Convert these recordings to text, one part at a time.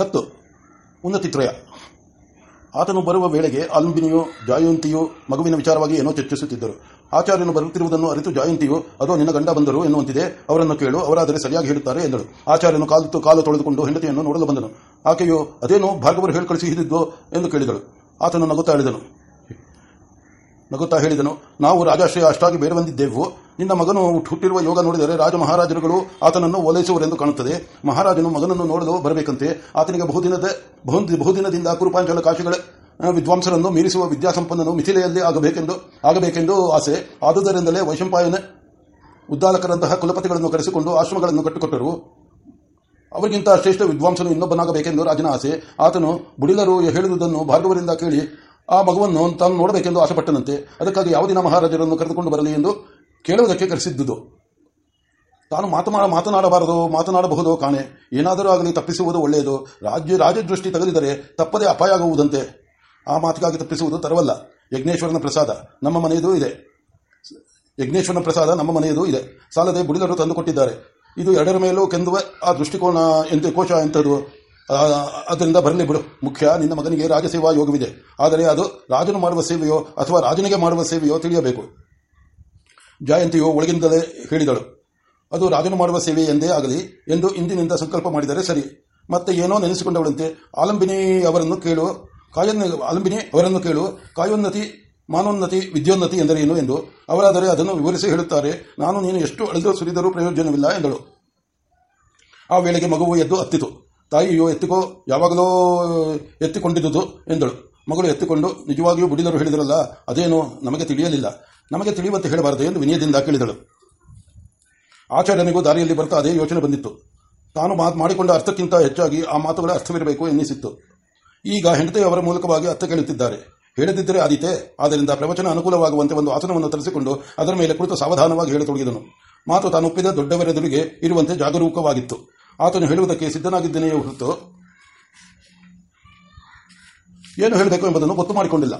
ಹತ್ತು. ಉನ್ನತಿತ್ರಯ ಆತನು ಬರುವ ವೇಳೆಗೆ ಅಲಂಬಿನಿಯು, ಜಾಯಂತಿಯು ಮಗುವಿನ ವಿಚಾರವಾಗಿ ಏನೋ ಚರ್ಚಿಸುತ್ತಿದ್ದರು. ಆಚಾರ್ಯನು ಬರುತ್ತಿರುವುದನ್ನು ಅರಿತು ಜಾಯಂತಿಯು, ಅದೋ, ನಿನ್ನ ಗಂಡ ಬಂದರು? ಎನ್ನುವಂತಿದೆ. ಅವರನ್ನು ಕೇಳು, ಅವರಾದರೆ ಸರಿಯಾಗಿ ಹೇಳುತ್ತಾರೆ ಎಂದಳು. ಆಚಾರ್ಯನು ಕಾಲು ಕಾಲು ತೊಳೆದುಕೊಂಡು ಹೆಂಡತಿಯನ್ನು ನೋಡಲು ಬಂದನು. ಆಕೆಯು, ಅದೇನು ಭಾರ್ಗವರು ಹೇಳಿ ಕಳಿಸಿದ್ದು ಎಂದು ಕೇಳಿದಳು. ಆತನು ನಗುತ್ತಾ ಹೇಳಿದನು. ನಗುತ್ತಾ ಹೇಳಿದನು, ನಾವು ರಾಜಾಶ್ರಯ ಅಷ್ಟಾಗಿ ಬೇರೆ ಬಂದಿದ್ದೆವು. ನಿನ್ನ ಮಗನು ಹುಟ್ಟಿರುವ ಯೋಗ ನೋಡಿದರೆ ರಾಜ ಮಹಾರಾಜರುಗಳು ಆತನನ್ನು ಓಲೈಸುವರೆಂದು ಕಾಣುತ್ತದೆ. ಮಹಾರಾಜನು ಮಗನನ್ನು ನೋಡಲು ಬರಬೇಕಂತೆ. ಆತನಿಗೆ ಬಹುದಿನದ ಬಹುದಿನದಿಂದ ಕುರುಪಾಂಚಲ ಕಾಶಿಗಳ ವಿದ್ವಾಂಸರನ್ನು ಮೀರಿಸುವ ವಿದ್ಯಾಸಂಪನ್ನನು ಮಿಥಿಲೆಯಲ್ಲಿ ಆಗಬೇಕೆಂದು ಆಗಬೇಕೆಂದು ಆಸೆ. ಆದುದರಿಂದಲೇ ವೈಶಂಪಾಯನ ಉದ್ದಾಲಕರಂತಹ ಕುಲಪತಿಗಳನ್ನು ಕರೆಸಿಕೊಂಡು ಆಶ್ರಮಗಳನ್ನು ಕಟ್ಟಿಕೊಟ್ಟರು. ಅವರಿಗಿಂತ ಶ್ರೇಷ್ಠ ವಿದ್ವಾಂಸನು ಇನ್ನೊಬ್ಬನಾಗಬೇಕೆಂದು ರಾಜನ ಆಸೆ. ಆತನು ಬುಡಿಲರು ಹೇಳುವುದನ್ನು ಭಾರ್ಗವರಿಂದ ಕೇಳಿ, ಆ ಮಗುವನ್ನು ತಾನು ನೋಡಬೇಕೆಂದು ಆಸೆಪಟ್ಟನಂತೆ. ಅದಕ್ಕಾಗಿ ಯಾವ ದಿನ ಮಹಾರಾಜರನ್ನು ಕರೆದುಕೊಂಡು ಬರಲಿ ಎಂದು ಕೇಳುವುದಕ್ಕೆ ಕರೆಸಿದ್ದುದು ತಾನು ಮಾತನಾಡ ಮಾತನಾಡಬಾರದು, ಮಾತನಾಡಬಹುದು ಕಾಣೆ. ಏನಾದರೂ ಆಗಲಿ ತಪ್ಪಿಸುವುದು ಒಳ್ಳೆಯದು. ರಾಜ್ಯ ರಾಜದೃಷ್ಟಿ ತಗಲಿದರೆ ತಪ್ಪದೇ ಅಪಾಯ ಆಗುವುದಂತೆ. ಆ ಮಾತಿಗಾಗಿ ತಪ್ಪಿಸುವುದು ತರವಲ್ಲ. ಯಜ್ಞೇಶ್ವರನ ಪ್ರಸಾದ ನಮ್ಮ ಮನೆಯದು ಇದೆ. ಯಜ್ಞೇಶ್ವರನ ಪ್ರಸಾದ ನಮ್ಮ ಮನೆಯದು ಇದೆ. ಸಾಲದೆ ಬುಡಿಲರು ತಂದುಕೊಟ್ಟಿದ್ದಾರೆ. ಇದು ಎರಡರ ಮೇಲೂ ಕೆಂದುವ ಆ ದೃಷ್ಟಿಕೋನ ಎಂತ ಕೋಶ ಎಂಥದ್ದು ಅದರಿಂದ ಬರಲಿ ಬಿಡು. ಮುಖ್ಯ, ನಿನ್ನ ಮಗನಿಗೆ ರಾಜಸೇವಾ ಯೋಗವಿದೆ. ಆದರೆ ಅದು ರಾಜನು ಮಾಡುವ ಸೇವೆಯೋ ಅಥವಾ ರಾಜನಿಗೆ ಮಾಡುವ ಸೇವೆಯೋ ತಿಳಿಯಬೇಕು. ಜಯಂತಿಯು ಒಳಗಿಂದಲೇ ಹೇಳಿದಳು. ಅದು ರಾಜನು ಮಾಡುವ ಸೇವೆ ಎಂದೇ ಆಗಲಿ ಎಂದು ಇಂದಿನಿಂದ ಸಂಕಲ್ಪ ಮಾಡಿದರೆ ಸರಿ. ಮತ್ತೆ ಏನೋ ನೆನೆಸಿಕೊಂಡವಳಂತೆ ಆಲಂಬಿನಿ ಅವರನ್ನು ಕೇಳು. ಕಾಯೋನ್ನ ಆಲಂಬಿನಿ ಅವರನ್ನು ಕೇಳು. ಕಾಯೋನ್ನತಿ, ಮಾನೋನ್ನತಿ, ವಿದ್ಯೋನ್ನತಿ ಎಂದರೇನು ಎಂದು. ಅವರಾದರೆ ಅದನ್ನು ವಿವರಿಸಿ ಹೇಳುತ್ತಾರೆ. ನಾನು, ನೀನು ಎಷ್ಟು ಅಳೆದು ಸುರಿದರೂ ಪ್ರಯೋಜನವಿಲ್ಲ ಎಂದಳು. ಆ ವೇಳೆಗೆ ಮಗುವು ಎದ್ದು ಹತ್ತಿತು ತಾಯಿಯು, ಎತ್ತಿಕೋ, ಯಾವಾಗಲೂ ಎತ್ತಿಕೊಂಡಿದ್ದುದು ಎಂದಳು. ಮಗಳು ಎತ್ತಿಕೊಂಡು ನಿಜವಾಗಿಯೂ ಬುಡಿದರು ಹೇಳಿದರಲ್ಲ, ಅದೇನು ನಮಗೆ ತಿಳಿಯಲಿಲ್ಲ. ನಮಗೆ ತಿಳಿಯುವಂತೆ ಹೇಳಬಾರದು ಎಂದು ವಿನಯದಿಂದ ಕೇಳಿದಳು. ಆಚಾರ್ಯನಿಗೂ ದಾರಿಯಲ್ಲಿ ಬರ್ತಾ ಅದೇ ಯೋಚನೆ ಬಂದಿತ್ತು. ತಾನು ಮಾತು ಮಾಡಿಕೊಂಡ ಅರ್ಥಕ್ಕಿಂತ ಹೆಚ್ಚಾಗಿ ಆ ಮಾತುಗಳ ಅರ್ಥವಿರಬೇಕು ಎನ್ನಿಸಿತ್ತು. ಈಗ ಹೆಂಡತಿಯವರ ಮೂಲಕವಾಗಿ ಅರ್ಥ ಕೇಳುತ್ತಿದ್ದಾರೆ. ಹೇಳದಿದ್ದರೆ ಆದಿತೆ ಆದ್ದರಿಂದ ಪ್ರವಚನ ಅನುಕೂಲವಾಗುವಂತೆ ಒಂದು ಆಸನವನ್ನು ತರಿಸಿಕೊಂಡು ಅದರ ಮೇಲೆ ಕುಳಿತು ಸಾವಧಾನವಾಗಿ ಹೇಳತೊಡಗಿದನು. ಮಾತು ತಾನು ಒಪ್ಪಿದ ದೊಡ್ಡವರೆದುರಿಗೆ ಇರುವಂತೆ ಜಾಗರೂಕವಾಗಿತ್ತು. ಆತನು ಹೇಳುವುದಕ್ಕೆ ಸಿದ್ಧನಾಗಿದ್ದೇನೆಯೇ ಹೊರತು ಏನು ಹೇಳಬೇಕು ಎಂಬುದನ್ನು ಗೊತ್ತು ಮಾಡಿಕೊಂಡಿಲ್ಲ.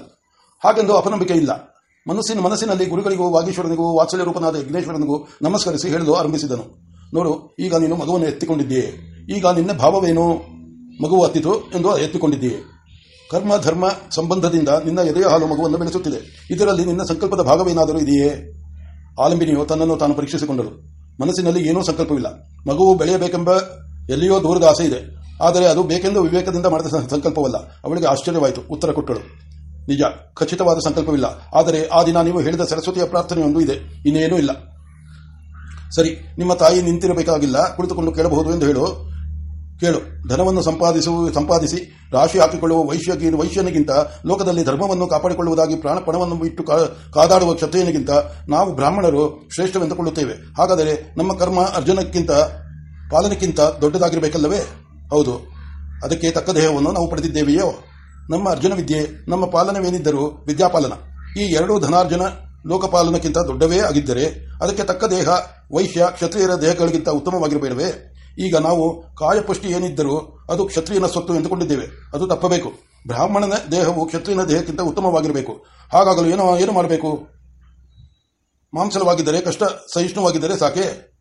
ಹಾಗೆಂದು ಅಪನಂಬಿಕೆ ಇಲ್ಲ. ಮನಸ್ಸಿನ ಮನಸ್ಸಿನಲ್ಲಿ ಗುರುಗಳಿಗೂ, ವಾಗೇಶ್ವರನಿಗೂ, ವಾತ್ಸಲ್ಯ ರೂಪನಾದ ಯಜ್ಞೇಶ್ವರನಿಗೂ ನಮಸ್ಕರಿಸಿ ಹೇಳಲು ಆರಂಭಿಸಿದನು. ನೋಡು, ಈಗ ನೀನು ಮಗುವನ್ನು ಎತ್ತಿಕೊಂಡಿದ್ದೀಯೆ. ಈಗ ನಿನ್ನ ಭಾವವೇನು? ಮಗುವು ಹತ್ತಿತು ಎಂದು ಎತ್ತಿಕೊಂಡಿದ್ದೀಯೆ. ಕರ್ಮ, ಧರ್ಮ ಸಂಬಂಧದಿಂದ ನಿನ್ನ ಎದೆಯ ಹಾಲು ಮಗುವನ್ನು ಬೆಳೆಸುತ್ತಿದೆ. ಇದರಲ್ಲಿ ನಿನ್ನ ಸಂಕಲ್ಪದ ಭಾಗವೇನಾದರೂ ಇದೆಯೇ? ಆಲಂಬಿನಿಯು ತನ್ನನ್ನು ತಾನು ಪರೀಕ್ಷಿಸಿಕೊಂಡಳು. ಮನಸ್ಸಿನಲ್ಲಿ ಏನೂ ಸಂಕಲ್ಪವಿಲ್ಲ. ಮಗುವು ಬೆಳೆಯಬೇಕೆಂಬ ಎಲ್ಲಿಯೋ ದೂರದ ಆಸೆ ಇದೆ. ಆದರೆ ಅದು ಬೇಕೆಂದು ವಿವೇಕದಿಂದ ಮಾಡಿದ ಸಂಕಲ್ಪವಲ್ಲ. ಅವಳಿಗೆ ಆಶ್ಚರ್ಯವಾಯಿತು. ಉತ್ತರ ಕೊಟ್ಟಳು. ನಿಜ, ಖಚಿತವಾದ ಸಂಕಲ್ಪವಿಲ್ಲ. ಆದರೆ ಆ ದಿನ ನೀವು ಹೇಳಿದ ಸರಸ್ವತಿಯ ಪ್ರಾರ್ಥನೆಯೊಂದು ಇದೆ, ಇನ್ನೇನೂ ಇಲ್ಲ. ಸರಿ, ನಿಮ್ಮ ತಾಯಿ ನಿಂತಿರಬೇಕಾಗಿಲ್ಲ, ಕುಳಿತುಕೊಂಡು ಕೇಳಬಹುದು ಎಂದು ಹೇಳು. ಕೇಳು, ಧನವನ್ನು ಸಂಪಾದಿಸುವ ಸಂಪಾದಿಸಿ, ರಾಶಿ ಹಾಕಿಕೊಳ್ಳುವ ವೈಶ್ಯಗಿ ವೈಶ್ಯನಿಗಿಂತ, ಲೋಕದಲ್ಲಿ ಧರ್ಮವನ್ನು ಕಾಪಾಡಿಕೊಳ್ಳುವುದಾಗಿ ಪ್ರಾಣಪಣವನ್ನು ಬಿಟ್ಟು ಕಾದಾಡುವ ಕ್ಷತ್ರಿಯನಿಗಿಂತ ನಾವು ಬ್ರಾಹ್ಮಣರು ಶ್ರೇಷ್ಠವೆಂದುಕೊಳ್ಳುತ್ತೇವೆ. ಹಾಗಾದರೆ ನಮ್ಮ ಕರ್ಮ ಅರ್ಜುನಕ್ಕಿಂತ ಪಾಲನೆಕ್ಕಿಂತ ದೊಡ್ಡದಾಗಿರಬೇಕಲ್ಲವೇ? ಹೌದು. ಅದಕ್ಕೆ ತಕ್ಕ ದೇಹವನ್ನು ನಾವು ಪಡೆದಿದ್ದೇವೆಯೋ? ನಮ್ಮ ಅರ್ಜುನ ವಿದ್ಯೆ, ನಮ್ಮ ಪಾಲನವೇನಿದ್ದರೂ ವಿದ್ಯಾಪಾಲನ. ಈ ಎರಡೂ ಧನಾರ್ಜನ ಲೋಕಪಾಲನಕ್ಕಿಂತ ದೊಡ್ಡವೇ ಆಗಿದ್ದರೆ ಅದಕ್ಕೆ ತಕ್ಕ ದೇಹ, ವೈಶ್ಯ, ಕ್ಷತ್ರಿಯರ ದೇಹಗಳಿಗಿಂತ ಉತ್ತಮವಾಗಿರಬೇಡವೇ? ಈಗ ನಾವು ಕಾಯಪುಷ್ಟಿ ಏನಿದ್ದರೂ ಅದು ಕ್ಷತ್ರಿಯನ ಸ್ವತ್ತು ಎಂದುಕೊಂಡಿದ್ದೇವೆ. ಅದು ತಪ್ಪಬೇಕು. ಬ್ರಾಹ್ಮಣನ ದೇಹವು ಕ್ಷತ್ರಿಯನ ದೇಹಕ್ಕಿಂತ ಉತ್ತಮವಾಗಿರಬೇಕು. ಹಾಗಾಗಲು ಏನು ಏನು ಮಾಡಬೇಕು? ಮಾಂಸಲವಾಗಿದ್ದರೆ, ಕಷ್ಟ, ಸಹಿಷ್ಣುವಾಗಿದ್ದರೆ ಸಾಕೆ?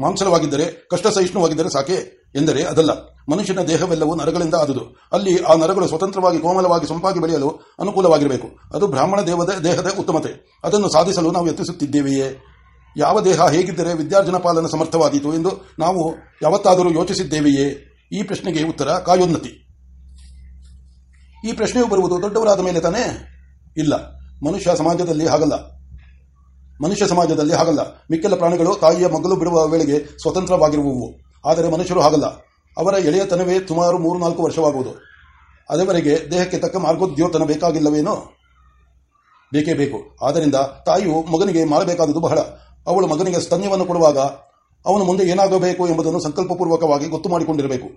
ಮಾಂಸಲವಾಗಿದ್ದರೆ ಕಷ್ಟ ಸಹಿಷ್ಣುವಾಗಿದ್ದರೆ ಸಾಕೆ ಎಂದರೆ ಅದಲ್ಲ. ಮನುಷ್ಯನ ದೇಹವೆಲ್ಲವೂ ನರಗಳಿಂದ ಆದುದು. ಅಲ್ಲಿ ಆ ನರಗಳು ಸ್ವತಂತ್ರವಾಗಿ ಕೋಮಲವಾಗಿ ಸೊಂಪಾಗಿ ಬೆಳೆಯಲು ಅನುಕೂಲವಾಗಿರಬೇಕು. ಅದು ಬ್ರಾಹ್ಮಣ ದೇವದ ದೇಹದ ಉತ್ತಮತೆ. ಅದನ್ನು ಸಾಧಿಸಲು ನಾವು ಯತ್ನಿಸುತ್ತಿದ್ದೇವೆಯೇ? ಯಾವ ದೇಹ ಹೇಗಿದ್ದರೆ ವಿದ್ಯಾರ್ಜನ ಪಾಲನ ಸಮರ್ಥವಾದೀತು ಎಂದು ನಾವು ಯಾವತ್ತಾದರೂ ಯೋಚಿಸಿದ್ದೇವೆಯೇ? ಈ ಪ್ರಶ್ನೆಗೆ ಉತ್ತರ ಕಾಯೋನ್ನತಿ. ಈ ಪ್ರಶ್ನೆಯು ಬರುವುದು ದೊಡ್ಡವರಾದ ಮೇಲೆ ತಾನೇ? ಇಲ್ಲ. ಮನುಷ್ಯ ಸಮಾಜದಲ್ಲಿ ಹಾಗಲ್ಲ. ಮನುಷ್ಯ ಸಮಾಜದಲ್ಲಿ ಹಾಗಲ್ಲ. ಮಿಕ್ಕೆಲ್ಲ ಪ್ರಾಣಿಗಳು ತಾಯಿಯ ಮಗಲು ಬಿಡುವ ವೇಳೆಗೆ ಸ್ವತಂತ್ರವಾಗಿರುವವು. ಆದರೆ ಮನುಷ್ಯರು ಹಾಗಲ್ಲ. ಅವರ ಎಳೆಯತನವೇ ಸುಮಾರು ಮೂರು ನಾಲ್ಕು ವರ್ಷವಾಗುವುದು. ಅದುವರೆಗೆ ದೇಹಕ್ಕೆ ತಕ್ಕ ಮಾರ್ಗೋದ್ಯೋತನ ಬೇಕಾಗಿಲ್ಲವೇನೋ? ಬೇಕೇ ಬೇಕು. ಆದ್ದರಿಂದ ತಾಯಿಯು ಮಗನಿಗೆ ಮಾಡಬೇಕಾದುದು ಬಹಳ. ಅವಳು ಮಗನಿಗೆ ಸ್ತನ್ಯವನ್ನು ಕೊಡುವಾಗ ಅವನು ಮುಂದೆ ಏನಾಗಬೇಕು ಎಂಬುದನ್ನು ಸಂಕಲ್ಪಪೂರ್ವಕವಾಗಿ ಗೊತ್ತು ಮಾಡಿಕೊಂಡಿರಬೇಕು.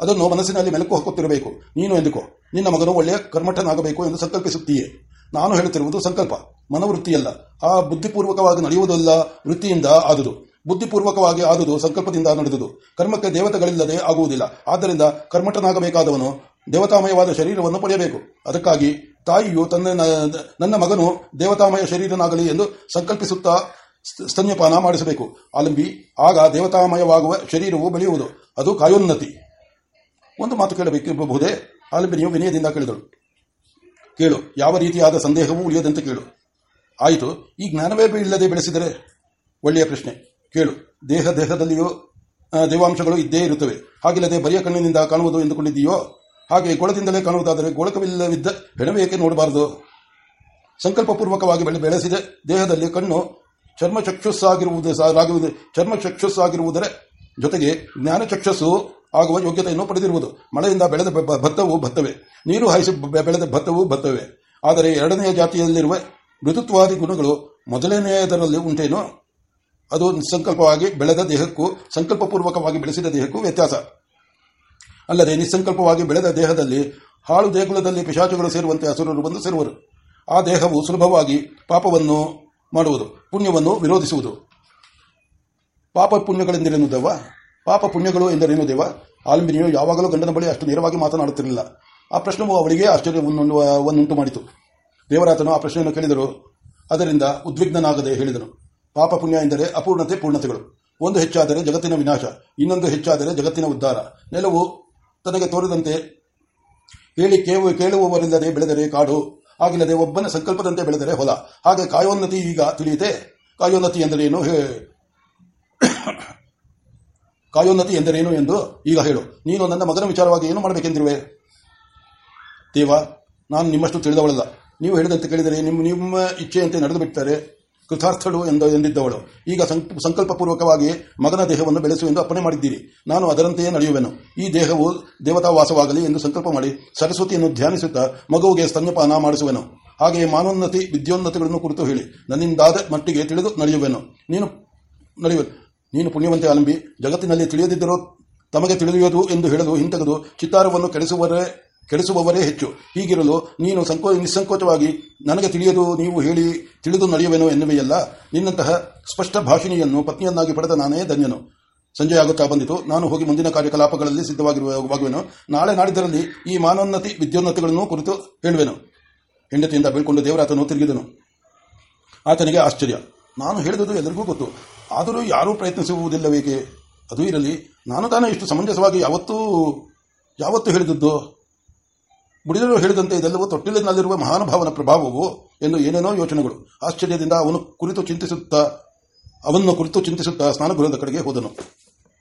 ಅದನ್ನು ಮನಸ್ಸಿನಲ್ಲಿ ಮೆಲುಕು ಹಾಕುತ್ತಿರಬೇಕು. ನೀನು ಎಂದುಕೋ. ನಿನ್ನ ಮಗನು ಒಳ್ಳೆಯ ಕರ್ಮಠನಾಗಬೇಕು ಎಂದು ಸಂಕಲ್ಪಿಸುತ್ತೀಯೇ. ನಾನು ಹೇಳುತ್ತಿರುವುದು ಸಂಕಲ್ಪ. ಮನವೃತ್ತಿಯಲ್ಲ. ಆ ಬುದ್ಧಿಪೂರ್ವಕವಾಗಿ ನಡೆಯುವುದಲ್ಲ, ವೃತ್ತಿಯಿಂದ ಆದುದು. ಬುದ್ಧಿಪೂರ್ವಕವಾಗಿ ಆದುದು ಸಂಕಲ್ಪದಿಂದ ನಡೆದುದು. ಕರ್ಮಕ್ಕೆ ದೇವತೆಗಳಿಲ್ಲದೆ ಆಗುವುದಿಲ್ಲ. ಆದ್ದರಿಂದ ಕರ್ಮಠನಾಗಬೇಕಾದವನು ದೇವತಾಮಯವಾದ ಶರೀರವನ್ನು ಪಡೆಯಬೇಕು. ಅದಕ್ಕಾಗಿ ತಾಯಿಯು ತನ್ನ ನನ್ನ ಮಗನು ದೇವತಾಮಯ ಶರೀರನಾಗಲಿ ಎಂದು ಸಂಕಲ್ಪಿಸುತ್ತಾ ಸ್ತನ್ಯಪಾನ ಮಾಡಿಸಬೇಕು. ಆಲಂಬಿ, ಆಗ ದೇವತಾಮಯವಾಗುವ ಶರೀರವು ಬೆಳೆಯುವುದು. ಅದು ಕಾಯೋನ್ನತಿ. ಒಂದು ಮಾತು ಕೇಳಬೇಕಿರಬಹುದೇ ಆಲಂಬಿನಿಯು ವಿನಯದಿಂದ ಕೇಳಿದಳು. ಕೇಳು. ಯಾವ ರೀತಿಯಾದ ಸಂದೇಹವೂ ಉಳಿಯದಂತೆ ಕೇಳು. ಆಯಿತು, ಈ ಜ್ಞಾನವೇ ಇಲ್ಲದೆ ಬೆಳೆಸಿದರೆ ಒಳ್ಳೆಯ ಪ್ರಶ್ನೆ. ಕೇಳು. ದೇಹ ದೇಹದಲ್ಲಿಯೂ ದೇವಾಂಶಗಳು ಇದ್ದೇ ಇರುತ್ತವೆ. ಹಾಗಿಲ್ಲದೆ ಬರಿಯ ಕಣ್ಣಿನಿಂದ ಕಾಣುವುದು ಎಂದುಕೊಂಡಿದ್ದೀಯೋ, ಹಾಗೆ ಗೋಳದಿಂದಲೇ ಕಾಣುವುದಾದರೆ ಗೋಳಕವಿಲ್ಲವಿದ್ದ ಹೆಣವೇಕೆ ನೋಡಬಾರದು? ಸಂಕಲ್ಪಪೂರ್ವಕವಾಗಿ ಬೆಳೆ, ಬೆಳೆಸಿದ ದೇಹದಲ್ಲಿ ಕಣ್ಣು ಚರ್ಮಚಕ್ಷುಸ್ಸಾಗಿರುವುದು ಚರ್ಮ ಚರ್ಮಚಕ್ಷುಸ್ಸಾಗಿರುವುದರ ಜೊತೆಗೆ ಜ್ಞಾನಚಕ್ಷಸ್ಸು ಆಗುವ ಯೋಗ್ಯತೆಯನ್ನು ಪಡೆದಿರುವುದು. ಮಳೆಯಿಂದ ಬೆಳೆದ ಭತ್ತವೂ ಭತ್ತವು. ನೀರು ಹಾಯಿಸಿ ಬೆಳೆದ ಭತ್ತವು ಭತ್ತವೇ. ಆದರೆ ಎರಡನೆಯ ಜಾತಿಯಲ್ಲಿರುವ ಋತುತ್ವಾದಿ ಗುಣಗಳು ಮೊದಲನೆಯದರಲ್ಲಿ ಉಂಟೇನೋ? ಅದು ನಿಸ್ಸಂಕಲ್ಪವಾಗಿ ಬೆಳೆದ ದೇಹಕ್ಕೂ ಸಂಕಲ್ಪಪೂರ್ವಕವಾಗಿ ಬೆಳೆಸಿದ ದೇಹಕ್ಕೂ ವ್ಯತ್ಯಾಸ. ಅಲ್ಲದೆ ನಿಸ್ಸಂಕಲ್ಪವಾಗಿ ಬೆಳೆದ ದೇಹದಲ್ಲಿ ಹಾಳು ದೇಗುಲದಲ್ಲಿ ಪಿಶಾಚುಗಳು ಸೇರುವಂತೆ ಹಸುರರು ಬಂದು ಸೇರುವರು. ಆ ದೇಹವು ಸುಲಭವಾಗಿ ಪಾಪವನ್ನು ಮಾಡುವುದು, ಪುಣ್ಯವನ್ನು ವಿರೋಧಿಸುವುದು. ಪಾಪ ಪುಣ್ಯಗಳೆಂದರೇನು ದೇವ ಪಾಪ ಪುಣ್ಯಗಳು ಎಂದರೇನು ದೇವ? ಆಲಂಬಿನಿಯು ಯಾವಾಗಲೂ ಗಂಡನ ಬಳಿ ಅಷ್ಟು ನೇರವಾಗಿ ಮಾತನಾಡುತ್ತಿರಲಿಲ್ಲ. ಆ ಪ್ರಶ್ನವು ಅವಳಿಗೆ ಆಶ್ಚರ್ಯವನ್ನುಂಟು ಮಾಡಿತು ದೇವರಾತನು ಆ ಪ್ರಶ್ನೆಯನ್ನು ಕೇಳಿದರು. ಅದರಿಂದ ಉದ್ವಿಗ್ನನಾಗದೆ ಹೇಳಿದನು. ಪಾಪ ಪುಣ್ಯ ಎಂದರೆ ಅಪೂರ್ಣತೆ, ಪೂರ್ಣತೆಗಳು. ಒಂದು ಹೆಚ್ಚಾದರೆ ಜಗತ್ತಿನ ವಿನಾಶ, ಇನ್ನೊಂದು ಹೆಚ್ಚಾದರೆ ಜಗತ್ತಿನ ಉದ್ಧಾರ. ನೆಲವು ತನಗೆ ತೋರಿದಂತೆ ಹೇಳಿ ಕೇವು, ಕೇಳುವವರಿಲ್ಲದೆ ಬೆಳೆದರೆ ಕಾಡು ಆಗಿಲ್ಲದೆ ಒಬ್ಬನ ಸಂಕಲ್ಪದಂತೆ ಬೆಳೆದರೆ ಹೊಲ. ಹಾಗೆ ಕಾಯೋನ್ನತಿ ಈಗ ತಿಳಿಯುತ್ತೆ ಕಾಯೋನ್ನತಿ ಎಂದರೇನು? ಕಾಯೋನ್ನತಿ ಎಂದರೇನು ಎಂದು ಈಗ ಹೇಳು. ನೀನು ನನ್ನ ಮಗನ ವಿಚಾರವಾಗಿ ಏನು ಮಾಡಬೇಕೆಂದಿರುವೆ? ದೇವ, ನಾನು ನಿಮ್ಮಷ್ಟು ತಿಳಿದವಳಲ್ಲ. ನೀವು ಹೇಳಿದಂತೆ ಕೇಳಿದರೆ ನಿಮ್ಮ ನಿಮ್ಮ ಇಚ್ಛೆಯಂತೆ ನಡೆದು ಬಿಟ್ಟರೆ ಕೃತಾರ್ಥಳು ಎಂದು, ಎಂದಿದ್ದವಳು. ಈಗ ಸಂಕ- ಸಂಕಲ್ಪಪೂರ್ವಕವಾಗಿ ಮಗನ ದೇಹವನ್ನು ಬೆಳೆಸು ಎಂದು ಅಪ್ಪಣೆ ಮಾಡಿದ್ದೀರಿ. ನಾನು ಅದರಂತೆಯೇ ನಡೆಯುವೆನು. ಈ ದೇಹವು ದೇವತಾವಾಸವಾಗಲಿ ಎಂದು ಸಂಕಲ್ಪ ಮಾಡಿ ಸರಸ್ವತಿಯನ್ನು ಧ್ಯಾನಿಸುತ್ತಾ ಮಗುವಿಗೆ ಸ್ತನ್ಯಪಾನ ಮಾಡಿಸುವೆನು. ಹಾಗೆಯೇ ಮಾನೋನ್ನತಿ, ವಿದ್ಯೋನ್ನತಿಗಳನ್ನು ಕುರಿತು ಹೇಳಿ. ನನ್ನಿಂದಾದ ಮಟ್ಟಿಗೆ ತಿಳಿದು ನಡೆಯುವೆನು. ನೀನು ನಡೆಯುವೆ ನೀನು ಪುಣ್ಯವಂತೆ ಆಲಂಬಿ ಜಗತ್ತಿನಲ್ಲಿ ತಿಳಿಯದಿದ್ದರೂ ತಮಗೆ ತಿಳಿಯುವುದು ಎಂದು ಹೇಳಲು ಹಿಂತೆಗೆದು ಚಿತ್ತಾರವನ್ನು ಕೆಡಿಸುವರೇ, ಕೆಡಿಸುವವರೇ ಹೆಚ್ಚು. ಹೀಗಿರಲು ನೀನು ಸಂಕೋ, ನಿಸ್ಸಂಕೋಚವಾಗಿ ನನಗೆ ತಿಳಿಯದು ನೀವು ಹೇಳಿ ತಿಳಿದು ನಡೆಯುವೆನೋ ಎನ್ನುವೆಯಲ್ಲ, ನಿನ್ನಂತಹ ಸ್ಪಷ್ಟ ಭಾಷಿಣಿಯನ್ನು ಪತ್ನಿಯನ್ನಾಗಿ ಪಡೆದ ನಾನೇ ಧನ್ಯನು. ಸಂಜೆ ಆಗುತ್ತಾ ಬಂದಿತು. ನಾನು ಹೋಗಿ ಮುಂದಿನ ಕಾರ್ಯಕಲಾಪಗಳಲ್ಲಿ ಸಿದ್ಧವಾಗಿರುವಾಗುವೆನು ನಾಳೆ ನಾಡಿದ್ದರಲ್ಲಿ ಈ ಮಾನೋನ್ನತಿ ವಿದ್ಯೋನ್ನತಿಗಳನ್ನು ಕುರಿತು ಹೇಳುವೆನು. ಹೆಂಡತಿಯಿಂದ ಬೀಳ್ಕೊಂಡು ದೇವರಾತನು ತಿರುಗಿದನು. ಆತನಿಗೆ ಆಶ್ಚರ್ಯ. ನಾನು ಹೇಳಿದುದು ಎಲ್ಲರಿಗೂ ಗೊತ್ತು. ಆದರೂ ಯಾರೂ ಪ್ರಯತ್ನಿಸುವುದಿಲ್ಲವೇಕೆ ಅದು ಇರಲಿ. ನಾನು ತಾನೇ ಇಷ್ಟು ಸಮಂಜಸವಾಗಿ ಯಾವತ್ತೂ ಯಾವತ್ತೂ ಹೇಳಿದದ್ದು? ಬುಡಿದರು ಹೇಳಿದಂತೆ ಇದೆಲ್ಲವೂ ತೊಟ್ಟಿಲಿನಲ್ಲಿರುವ ಮಹಾನುಭಾವನ ಪ್ರಭಾವವು ಎಂದು ಏನೇನೋ ಯೋಚನೆಗಳು. ಆಶ್ಚರ್ಯದಿಂದ ಅವನು ಕುರಿತು ಚಿಂತಿಸುತ್ತಾ ಅವನ್ನು ಕುರಿತು ಚಿಂತಿಸುತ್ತಾ ಸ್ನಾನಗೃಹದ ಕಡೆಗೆ ಹೋದನು.